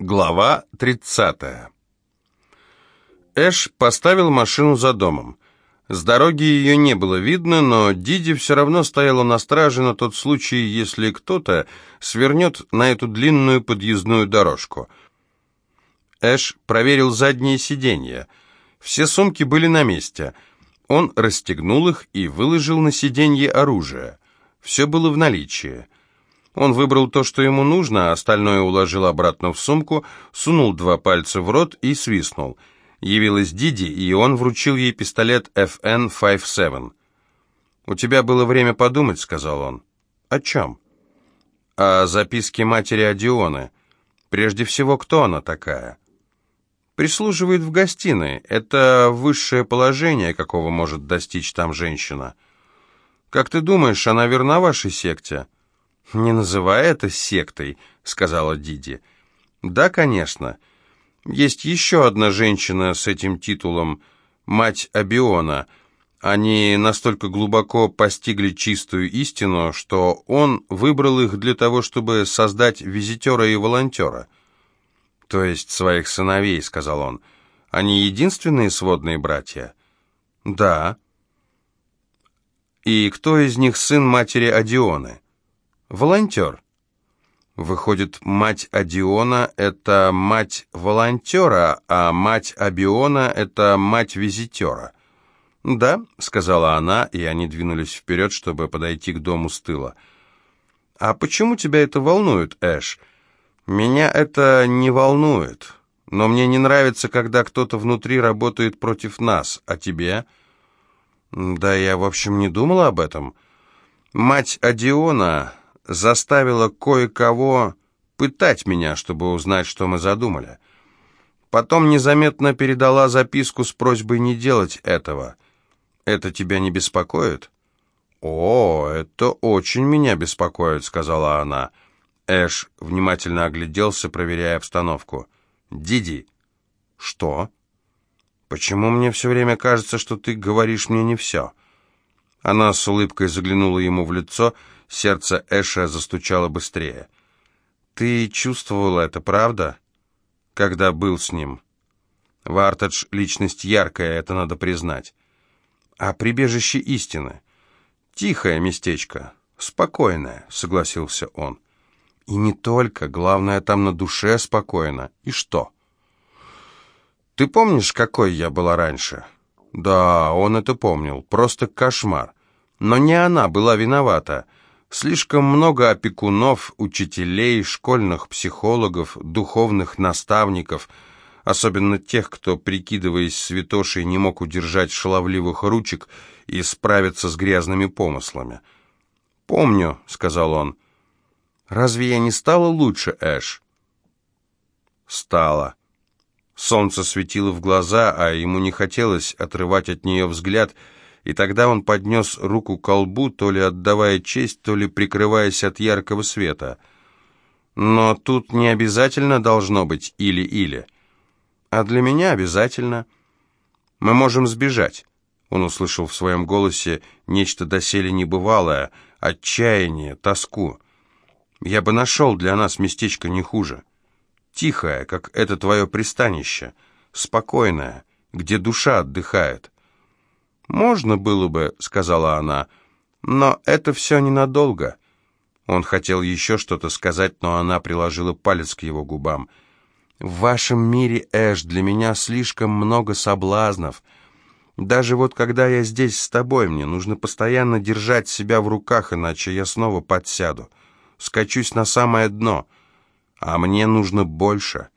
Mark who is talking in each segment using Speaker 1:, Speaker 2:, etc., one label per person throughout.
Speaker 1: Глава 30. Эш поставил машину за домом. С дороги ее не было видно, но Диди все равно стояла на страже на тот случай, если кто-то свернет на эту длинную подъездную дорожку. Эш проверил задние сиденья. Все сумки были на месте. Он расстегнул их и выложил на сиденье оружие. Все было в наличии. Он выбрал то, что ему нужно, а остальное уложил обратно в сумку, сунул два пальца в рот и свистнул. Явилась Диди, и он вручил ей пистолет FN-57. «У тебя было время подумать», — сказал он. «О чем?» «О записке матери Одионы. Прежде всего, кто она такая?» «Прислуживает в гостиной. Это высшее положение, какого может достичь там женщина». «Как ты думаешь, она верна вашей секте?» «Не называй это сектой», — сказала Диди. «Да, конечно. Есть еще одна женщина с этим титулом, мать Абиона. Они настолько глубоко постигли чистую истину, что он выбрал их для того, чтобы создать визитера и волонтера». «То есть своих сыновей», — сказал он. «Они единственные сводные братья?» «Да». «И кто из них сын матери Адионы?» Волонтер. Выходит, мать Адиона — это мать волонтера, а мать Абиона — это мать визитера. «Да», — сказала она, и они двинулись вперед, чтобы подойти к дому с тыла. «А почему тебя это волнует, Эш?» «Меня это не волнует, но мне не нравится, когда кто-то внутри работает против нас, а тебе?» «Да я, в общем, не думала об этом. Мать Адиона заставила кое-кого пытать меня, чтобы узнать, что мы задумали. Потом незаметно передала записку с просьбой не делать этого. Это тебя не беспокоит? О, это очень меня беспокоит, сказала она. Эш внимательно огляделся, проверяя обстановку. Диди. Что? Почему мне все время кажется, что ты говоришь мне не все? Она с улыбкой заглянула ему в лицо Сердце Эша застучало быстрее. «Ты чувствовала это, правда?» «Когда был с ним?» «Вартедж — личность яркая, это надо признать. А прибежище истины?» «Тихое местечко, спокойное», — согласился он. «И не только, главное, там на душе спокойно. И что?» «Ты помнишь, какой я была раньше?» «Да, он это помнил. Просто кошмар. Но не она была виновата. Слишком много опекунов, учителей, школьных психологов, духовных наставников, особенно тех, кто, прикидываясь святошей, не мог удержать шаловливых ручек и справиться с грязными помыслами. «Помню», — сказал он. «Разве я не стала лучше, Эш?» «Стала». Солнце светило в глаза, а ему не хотелось отрывать от нее взгляд — и тогда он поднес руку к колбу, то ли отдавая честь, то ли прикрываясь от яркого света. Но тут не обязательно должно быть или-или. А для меня обязательно. Мы можем сбежать. Он услышал в своем голосе нечто доселе небывалое, отчаяние, тоску. Я бы нашел для нас местечко не хуже. Тихое, как это твое пристанище, спокойное, где душа отдыхает. «Можно было бы», — сказала она, — «но это все ненадолго». Он хотел еще что-то сказать, но она приложила палец к его губам. «В вашем мире, Эш, для меня слишком много соблазнов. Даже вот когда я здесь с тобой, мне нужно постоянно держать себя в руках, иначе я снова подсяду. Скачусь на самое дно. А мне нужно больше».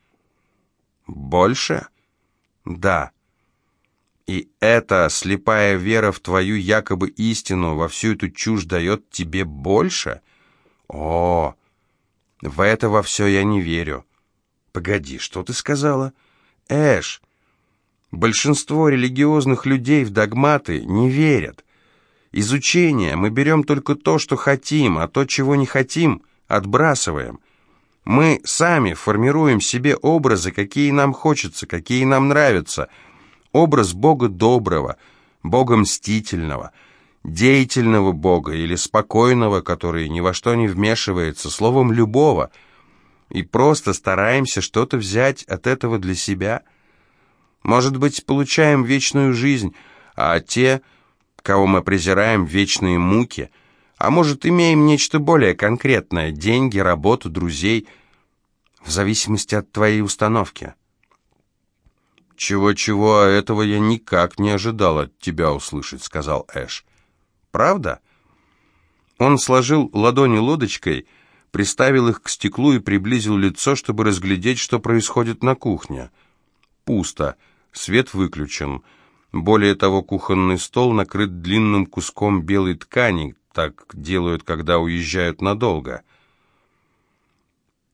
Speaker 1: «Больше?» «Да». И эта слепая вера в твою якобы истину, во всю эту чушь дает тебе больше? О, в это во все я не верю. Погоди, что ты сказала? Эш, большинство религиозных людей в догматы не верят. Изучение мы берем только то, что хотим, а то, чего не хотим, отбрасываем. Мы сами формируем себе образы, какие нам хочется, какие нам нравятся – образ Бога доброго, Бога мстительного, деятельного Бога или спокойного, который ни во что не вмешивается, словом, любого. и просто стараемся что-то взять от этого для себя. Может быть, получаем вечную жизнь, а те, кого мы презираем, вечные муки. А может, имеем нечто более конкретное – деньги, работу, друзей, в зависимости от твоей установки. «Чего-чего, а этого я никак не ожидал от тебя услышать», — сказал Эш. «Правда?» Он сложил ладони лодочкой, приставил их к стеклу и приблизил лицо, чтобы разглядеть, что происходит на кухне. Пусто, свет выключен. Более того, кухонный стол накрыт длинным куском белой ткани, так делают, когда уезжают надолго.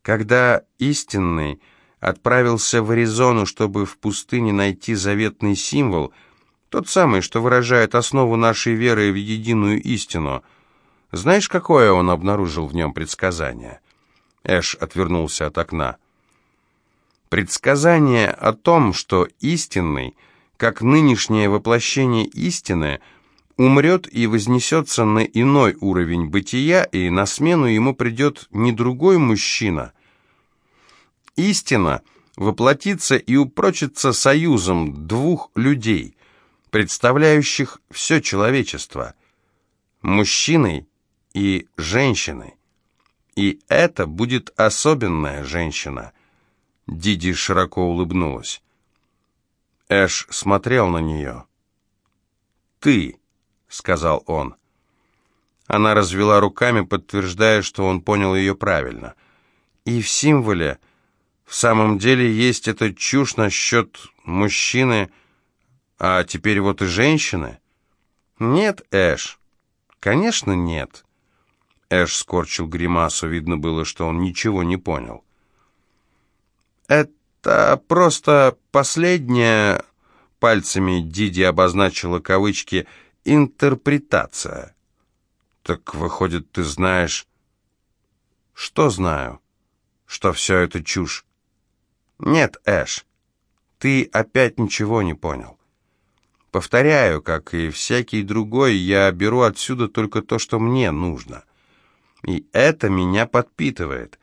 Speaker 1: Когда истинный отправился в Аризону, чтобы в пустыне найти заветный символ, тот самый, что выражает основу нашей веры в единую истину. Знаешь, какое он обнаружил в нем предсказание? Эш отвернулся от окна. Предсказание о том, что истинный, как нынешнее воплощение истины, умрет и вознесется на иной уровень бытия, и на смену ему придет не другой мужчина — Истина воплотится и упрочится союзом двух людей, представляющих все человечество, мужчиной и женщиной. И это будет особенная женщина. Диди широко улыбнулась. Эш смотрел на нее. «Ты», — сказал он. Она развела руками, подтверждая, что он понял ее правильно. «И в символе...» В самом деле есть эта чушь насчет мужчины, а теперь вот и женщины? Нет, Эш. Конечно, нет. Эш скорчил гримасу, видно было, что он ничего не понял. Это просто последняя, пальцами Диди обозначила кавычки, интерпретация. Так выходит, ты знаешь... Что знаю? Что все это чушь? «Нет, Эш, ты опять ничего не понял. Повторяю, как и всякий другой, я беру отсюда только то, что мне нужно. И это меня подпитывает.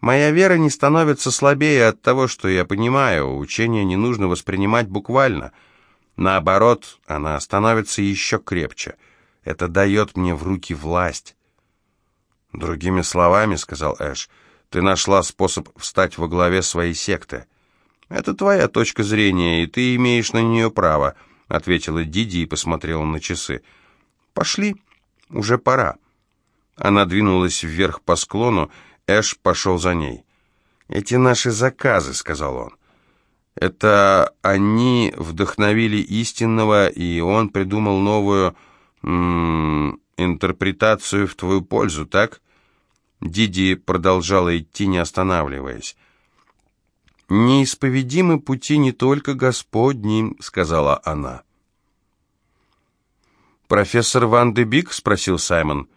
Speaker 1: Моя вера не становится слабее от того, что я понимаю, учение не нужно воспринимать буквально. Наоборот, она становится еще крепче. Это дает мне в руки власть». «Другими словами, — сказал Эш, — ты нашла способ встать во главе своей секты. Это твоя точка зрения, и ты имеешь на нее право, ответила Диди и посмотрела на часы. Пошли, уже пора. Она двинулась вверх по склону, Эш пошел за ней. «Эти наши заказы», — сказал он. «Это они вдохновили истинного, и он придумал новую интерпретацию в твою пользу, так?» Диди продолжала идти, не останавливаясь. «Неисповедимы пути не только Господни», — сказала она. «Профессор Ван де Бик?» — спросил Саймон.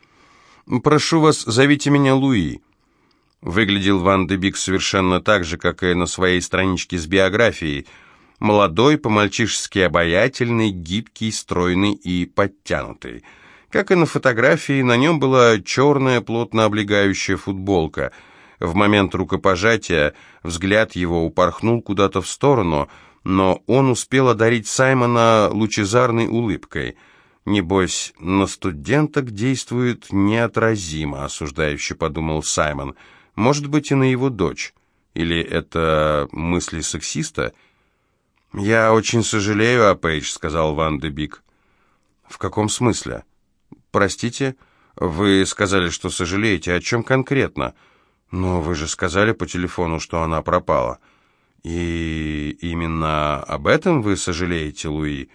Speaker 1: «Прошу вас, зовите меня Луи». Выглядел Ван де Бик совершенно так же, как и на своей страничке с биографией. Молодой, по-мальчишески обаятельный, гибкий, стройный и подтянутый — как и на фотографии, на нем была черная, плотно облегающая футболка. В момент рукопожатия взгляд его упорхнул куда-то в сторону, но он успел одарить Саймона лучезарной улыбкой. «Небось, на студенток действует неотразимо», — осуждающе подумал Саймон. «Может быть, и на его дочь. Или это мысли сексиста?» «Я очень сожалею о Пейдж», — сказал Ван де Бик. «В каком смысле?» «Простите, вы сказали, что сожалеете. О чем конкретно?» «Но вы же сказали по телефону, что она пропала». «И именно об этом вы сожалеете, Луи?»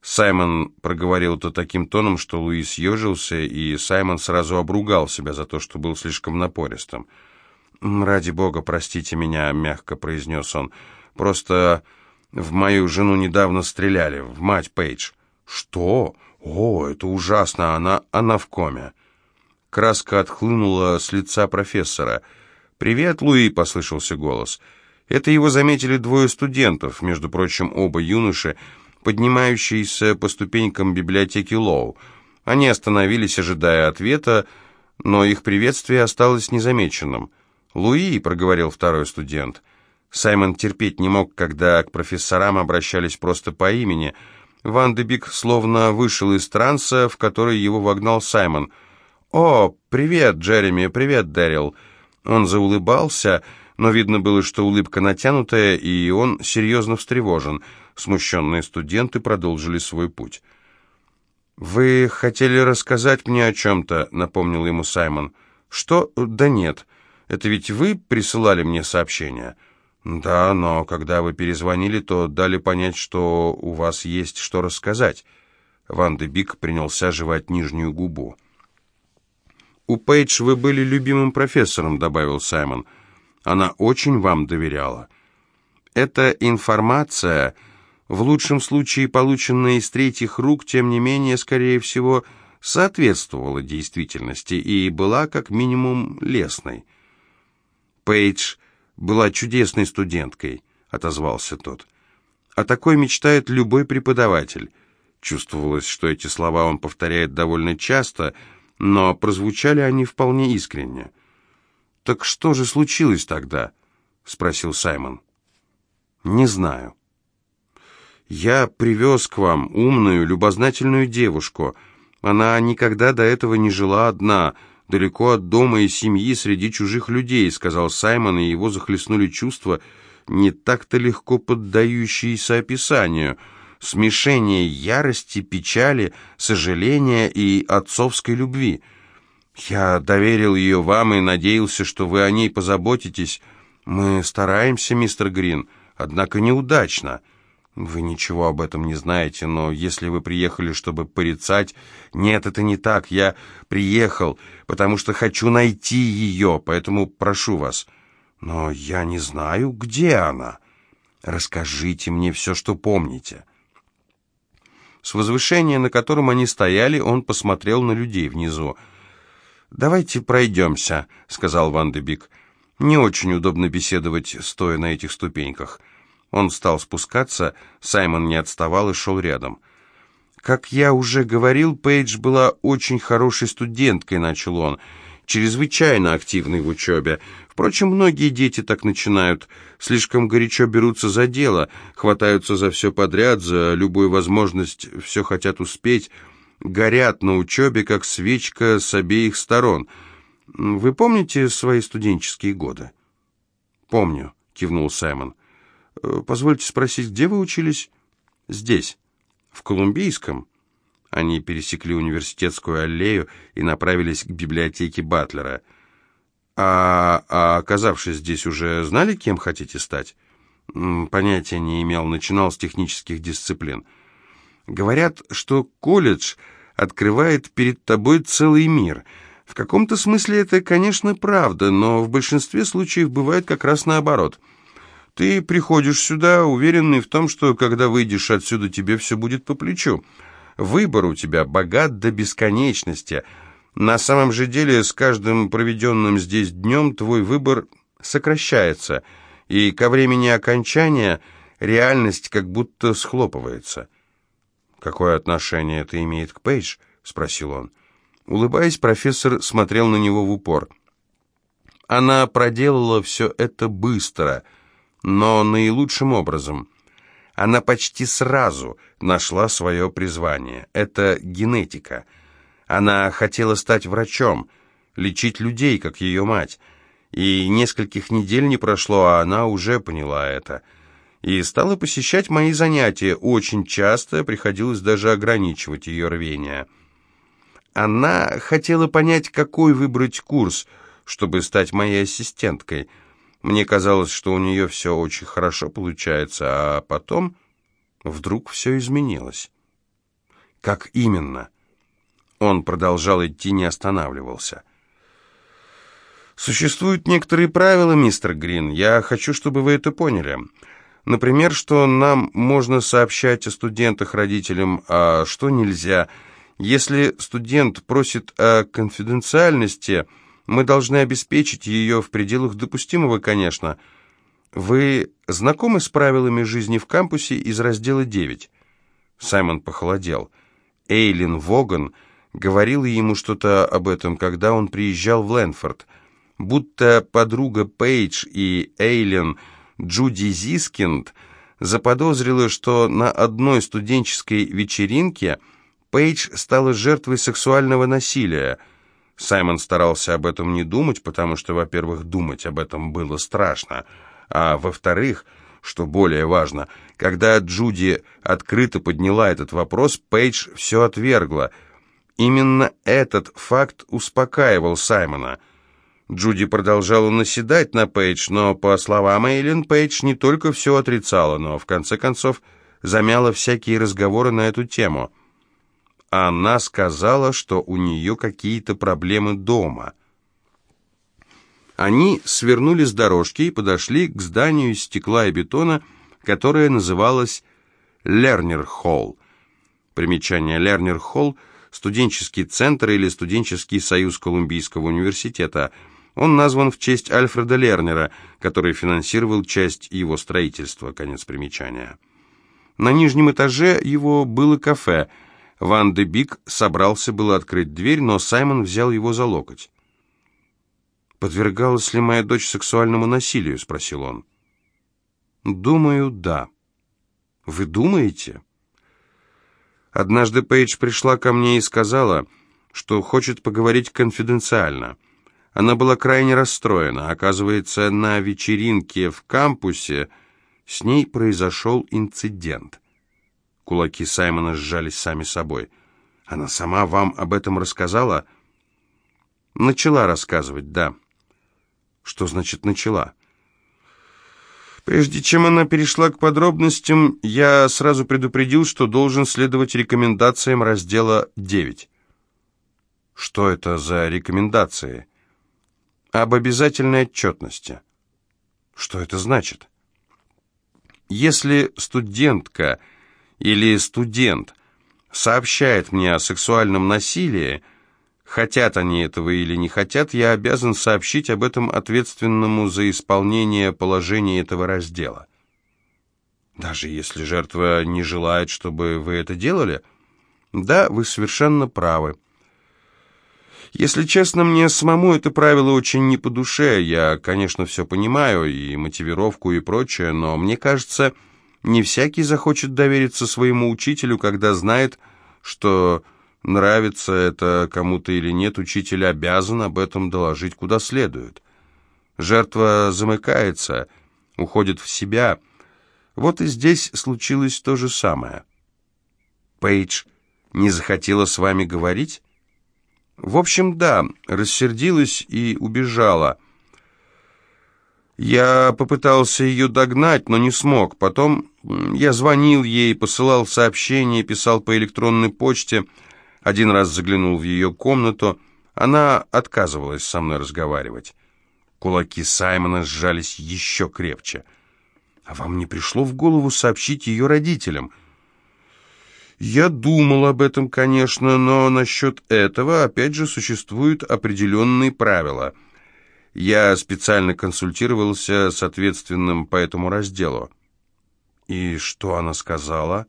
Speaker 1: Саймон проговорил это таким тоном, что Луи съежился, и Саймон сразу обругал себя за то, что был слишком напористым. «Ради бога, простите меня», — мягко произнес он. «Просто в мою жену недавно стреляли, в мать Пейдж». «Что?» «О, это ужасно, она, она в коме». Краска отхлынула с лица профессора. «Привет, Луи!» — послышался голос. Это его заметили двое студентов, между прочим, оба юноши, поднимающиеся по ступенькам библиотеки Лоу. Они остановились, ожидая ответа, но их приветствие осталось незамеченным. «Луи», — проговорил второй студент. Саймон терпеть не мог, когда к профессорам обращались просто по имени. Ван де словно вышел из транса, в который его вогнал Саймон. «О, привет, Джереми, привет, Дэрил». Он заулыбался, но видно было, что улыбка натянутая, и он серьезно встревожен. Смущенные студенты продолжили свой путь. «Вы хотели рассказать мне о чем-то?» — напомнил ему Саймон. «Что? Да нет. Это ведь вы присылали мне сообщение?» «Да, но когда вы перезвонили, то дали понять, что у вас есть что рассказать». Ван де Бик принялся жевать нижнюю губу. «У Пейдж вы были любимым профессором», — добавил Саймон. «Она очень вам доверяла». «Эта информация, в лучшем случае полученная из третьих рук, тем не менее, скорее всего, соответствовала действительности и была как минимум лестной». Пейдж была чудесной студенткой», — отозвался тот. «О такой мечтает любой преподаватель». Чувствовалось, что эти слова он повторяет довольно часто, но прозвучали они вполне искренне. «Так что же случилось тогда?» — спросил Саймон. «Не знаю». «Я привез к вам умную, любознательную девушку. Она никогда до этого не жила одна» далеко от дома и семьи, среди чужих людей», — сказал Саймон, и его захлестнули чувства, не так-то легко поддающиеся описанию. Смешение ярости, печали, сожаления и отцовской любви. «Я доверил ее вам и надеялся, что вы о ней позаботитесь. Мы стараемся, мистер Грин, однако неудачно». «Вы ничего об этом не знаете, но если вы приехали, чтобы порицать...» «Нет, это не так. Я приехал, потому что хочу найти ее, поэтому прошу вас». «Но я не знаю, где она. Расскажите мне все, что помните». С возвышения, на котором они стояли, он посмотрел на людей внизу. «Давайте пройдемся», — сказал Ван де Бик. «Не очень удобно беседовать, стоя на этих ступеньках». Он стал спускаться, Саймон не отставал и шел рядом. «Как я уже говорил, Пейдж была очень хорошей студенткой», — начал он, «чрезвычайно активной в учебе. Впрочем, многие дети так начинают, слишком горячо берутся за дело, хватаются за все подряд, за любую возможность, все хотят успеть, горят на учебе, как свечка с обеих сторон. Вы помните свои студенческие годы?» «Помню», — кивнул Саймон. Э, «Позвольте спросить, где вы учились?» «Здесь, в Колумбийском». Они пересекли университетскую аллею и направились к библиотеке Батлера. «А, а оказавшись здесь, уже знали, кем хотите стать?» «Понятия не имел, начинал с технических дисциплин». «Говорят, что колледж открывает перед тобой целый мир». В каком-то смысле это, конечно, правда, но в большинстве случаев бывает как раз наоборот – ты приходишь сюда, уверенный в том, что когда выйдешь отсюда, тебе все будет по плечу. Выбор у тебя богат до бесконечности. На самом же деле, с каждым проведенным здесь днем твой выбор сокращается, и ко времени окончания реальность как будто схлопывается. «Какое отношение это имеет к Пейдж?» — спросил он. Улыбаясь, профессор смотрел на него в упор. Она проделала все это быстро — но наилучшим образом. Она почти сразу нашла свое призвание. Это генетика. Она хотела стать врачом, лечить людей, как ее мать. И нескольких недель не прошло, а она уже поняла это. И стала посещать мои занятия. Очень часто приходилось даже ограничивать ее рвение. Она хотела понять, какой выбрать курс, чтобы стать моей ассистенткой – мне казалось, что у нее все очень хорошо получается, а потом вдруг все изменилось. Как именно? Он продолжал идти, не останавливался. Существуют некоторые правила, мистер Грин. Я хочу, чтобы вы это поняли. Например, что нам можно сообщать о студентах родителям, а что нельзя. Если студент просит о конфиденциальности, мы должны обеспечить ее в пределах допустимого, конечно. Вы знакомы с правилами жизни в кампусе из раздела 9? Саймон похолодел. Эйлин Воган говорила ему что-то об этом, когда он приезжал в Лэнфорд. будто подруга Пейдж и Эйлен Джуди Зискинд заподозрила, что на одной студенческой вечеринке Пейдж стала жертвой сексуального насилия. Саймон старался об этом не думать, потому что, во-первых, думать об этом было страшно, а во-вторых, что более важно, когда Джуди открыто подняла этот вопрос, Пейдж все отвергла. Именно этот факт успокаивал Саймона. Джуди продолжала наседать на Пейдж, но, по словам Эйлин, Пейдж не только все отрицала, но, в конце концов, замяла всякие разговоры на эту тему. Она сказала, что у нее какие-то проблемы дома. Они свернули с дорожки и подошли к зданию из стекла и бетона, которое называлось Лернер Холл. Примечание Лернер Холл – студенческий центр или студенческий союз Колумбийского университета. Он назван в честь Альфреда Лернера, который финансировал часть его строительства. Конец примечания. На нижнем этаже его было кафе – Ван де Бик собрался было открыть дверь, но Саймон взял его за локоть. «Подвергалась ли моя дочь сексуальному насилию?» — спросил он. «Думаю, да». «Вы думаете?» Однажды Пейдж пришла ко мне и сказала, что хочет поговорить конфиденциально. Она была крайне расстроена. Оказывается, на вечеринке в кампусе с ней произошел инцидент. Кулаки Саймона сжались сами собой. «Она сама вам об этом рассказала?» «Начала рассказывать, да». «Что значит «начала»?» Прежде чем она перешла к подробностям, я сразу предупредил, что должен следовать рекомендациям раздела 9. Что это за рекомендации? Об обязательной отчетности. Что это значит? Если студентка или студент сообщает мне о сексуальном насилии, хотят они этого или не хотят, я обязан сообщить об этом ответственному за исполнение положения этого раздела. Даже если жертва не желает, чтобы вы это делали? Да, вы совершенно правы. Если честно, мне самому это правило очень не по душе. Я, конечно, все понимаю, и мотивировку, и прочее, но мне кажется, не всякий захочет довериться своему учителю, когда знает, что нравится это кому-то или нет, учитель обязан об этом доложить куда следует. Жертва замыкается, уходит в себя. Вот и здесь случилось то же самое. Пейдж не захотела с вами говорить? В общем, да, рассердилась и убежала. Я попытался ее догнать, но не смог. Потом я звонил ей, посылал сообщения, писал по электронной почте. Один раз заглянул в ее комнату. Она отказывалась со мной разговаривать. Кулаки Саймона сжались еще крепче. «А вам не пришло в голову сообщить ее родителям?» «Я думал об этом, конечно, но насчет этого, опять же, существуют определенные правила». Я специально консультировался с ответственным по этому разделу. И что она сказала?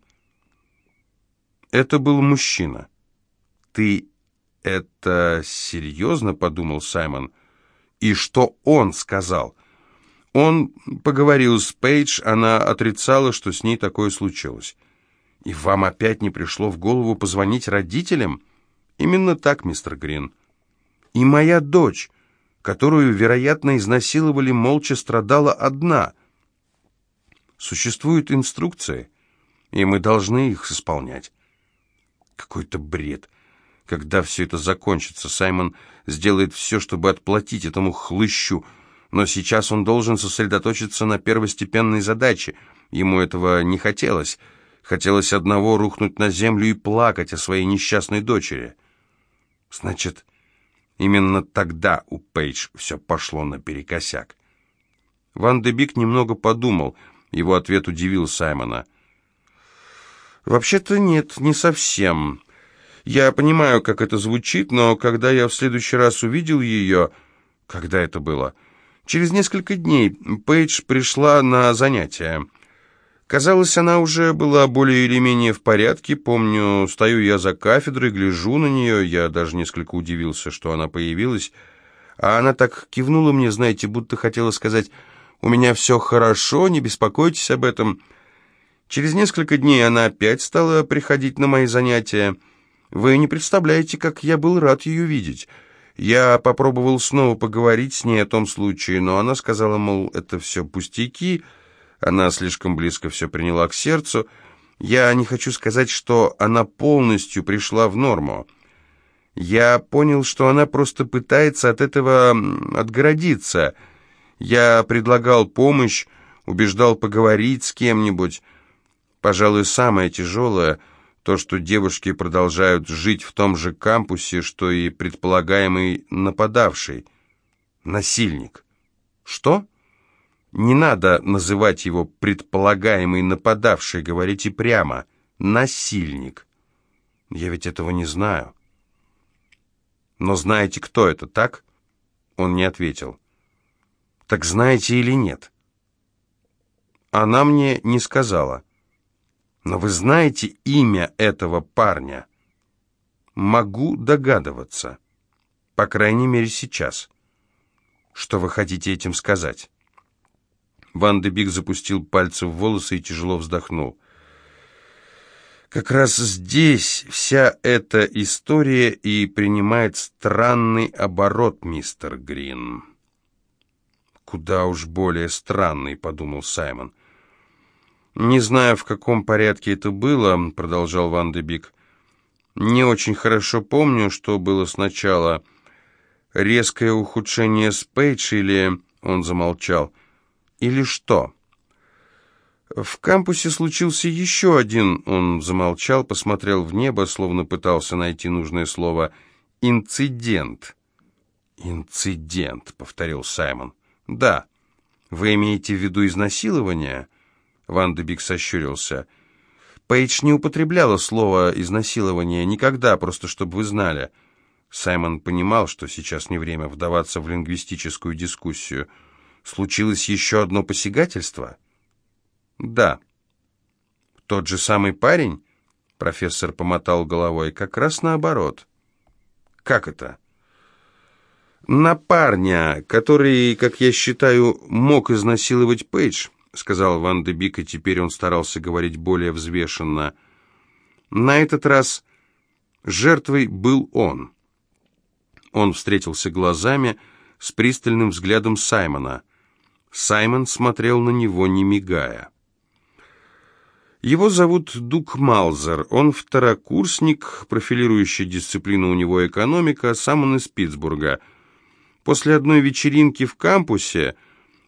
Speaker 1: Это был мужчина. Ты это серьезно, подумал Саймон. И что он сказал? Он поговорил с Пейдж, она отрицала, что с ней такое случилось. И вам опять не пришло в голову позвонить родителям? Именно так, мистер Грин. И моя дочь которую, вероятно, изнасиловали, молча страдала одна. Существуют инструкции, и мы должны их исполнять. Какой-то бред. Когда все это закончится, Саймон сделает все, чтобы отплатить этому хлыщу, но сейчас он должен сосредоточиться на первостепенной задаче. Ему этого не хотелось. Хотелось одного рухнуть на землю и плакать о своей несчастной дочери. Значит, Именно тогда у Пейдж все пошло наперекосяк. Ван де Бик немного подумал. Его ответ удивил Саймона. «Вообще-то нет, не совсем. Я понимаю, как это звучит, но когда я в следующий раз увидел ее... Когда это было? Через несколько дней Пейдж пришла на занятия. Казалось, она уже была более или менее в порядке. Помню, стою я за кафедрой, гляжу на нее. Я даже несколько удивился, что она появилась. А она так кивнула мне, знаете, будто хотела сказать «У меня все хорошо, не беспокойтесь об этом». Через несколько дней она опять стала приходить на мои занятия. Вы не представляете, как я был рад ее видеть. Я попробовал снова поговорить с ней о том случае, но она сказала, мол, это все пустяки, она слишком близко все приняла к сердцу. Я не хочу сказать, что она полностью пришла в норму. Я понял, что она просто пытается от этого отгородиться. Я предлагал помощь, убеждал поговорить с кем-нибудь. Пожалуй, самое тяжелое — то, что девушки продолжают жить в том же кампусе, что и предполагаемый нападавший. Насильник. Что? Не надо называть его предполагаемый нападавший, говорите прямо. Насильник. Я ведь этого не знаю. Но знаете, кто это, так? Он не ответил. Так знаете или нет? Она мне не сказала. Но вы знаете имя этого парня? Могу догадываться. По крайней мере, сейчас. Что вы хотите этим сказать? Ван де Бик запустил пальцы в волосы и тяжело вздохнул. Как раз здесь вся эта история и принимает странный оборот, мистер Грин. Куда уж более странный, подумал Саймон. «Не знаю, в каком порядке это было», — продолжал Ван де Бик. «Не очень хорошо помню, что было сначала. Резкое ухудшение с Пейдж или...» — он замолчал. «Или что?» «В кампусе случился еще один...» — он замолчал, посмотрел в небо, словно пытался найти нужное слово. «Инцидент». «Инцидент», — повторил Саймон. «Да. Вы имеете в виду изнасилование?» Ван де Бик сощурился. Пейдж не употребляла слово «изнасилование» никогда, просто чтобы вы знали. Саймон понимал, что сейчас не время вдаваться в лингвистическую дискуссию. Случилось еще одно посягательство? Да. Тот же самый парень? Профессор помотал головой. Как раз наоборот. Как это? На парня, который, как я считаю, мог изнасиловать Пейдж, — сказал Ван де Бик, и теперь он старался говорить более взвешенно. На этот раз жертвой был он. Он встретился глазами с пристальным взглядом Саймона. Саймон смотрел на него, не мигая. Его зовут Дук Малзер. Он второкурсник, профилирующий дисциплину у него экономика, сам он из Питтсбурга. После одной вечеринки в кампусе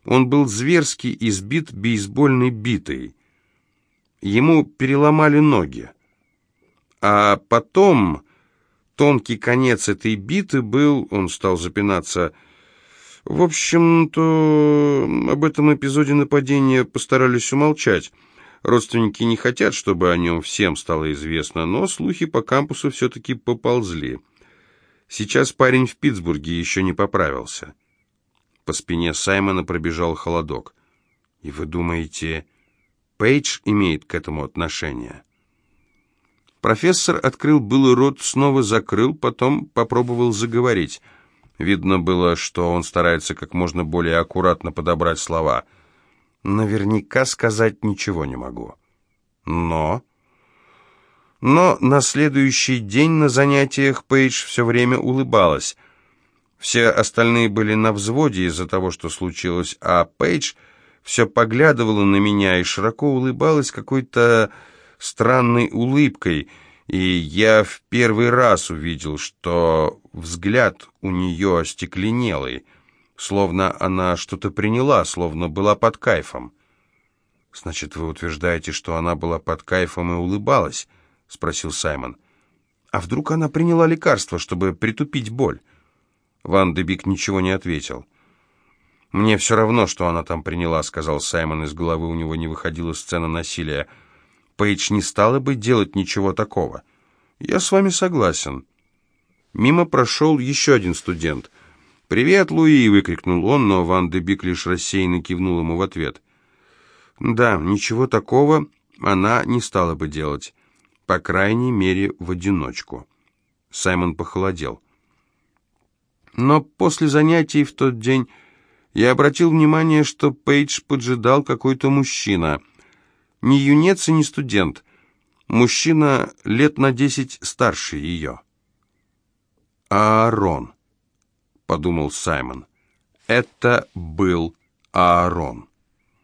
Speaker 1: он был зверски избит бейсбольной битой. Ему переломали ноги. А потом тонкий конец этой биты был, он стал запинаться, в общем-то, об этом эпизоде нападения постарались умолчать. Родственники не хотят, чтобы о нем всем стало известно, но слухи по кампусу все-таки поползли. Сейчас парень в Питтсбурге еще не поправился. По спине Саймона пробежал холодок. «И вы думаете, Пейдж имеет к этому отношение?» Профессор открыл было рот, снова закрыл, потом попробовал заговорить. Видно было, что он старается как можно более аккуратно подобрать слова. «Наверняка сказать ничего не могу». «Но...» Но на следующий день на занятиях Пейдж все время улыбалась – все остальные были на взводе из-за того, что случилось, а Пейдж все поглядывала на меня и широко улыбалась какой-то странной улыбкой, и я в первый раз увидел, что взгляд у нее остекленелый, словно она что-то приняла, словно была под кайфом. «Значит, вы утверждаете, что она была под кайфом и улыбалась?» — спросил Саймон. «А вдруг она приняла лекарство, чтобы притупить боль?» Ван де Бик ничего не ответил. «Мне все равно, что она там приняла», — сказал Саймон. Из головы у него не выходила сцена насилия. «Пейдж не стала бы делать ничего такого». «Я с вами согласен». Мимо прошел еще один студент. «Привет, Луи!» — выкрикнул он, но Ван де Бик лишь рассеянно кивнул ему в ответ. «Да, ничего такого она не стала бы делать. По крайней мере, в одиночку». Саймон похолодел. Но после занятий в тот день я обратил внимание, что Пейдж поджидал какой-то мужчина. Не юнец и не студент. Мужчина лет на десять старше ее. «Аарон», — подумал Саймон. «Это был Аарон».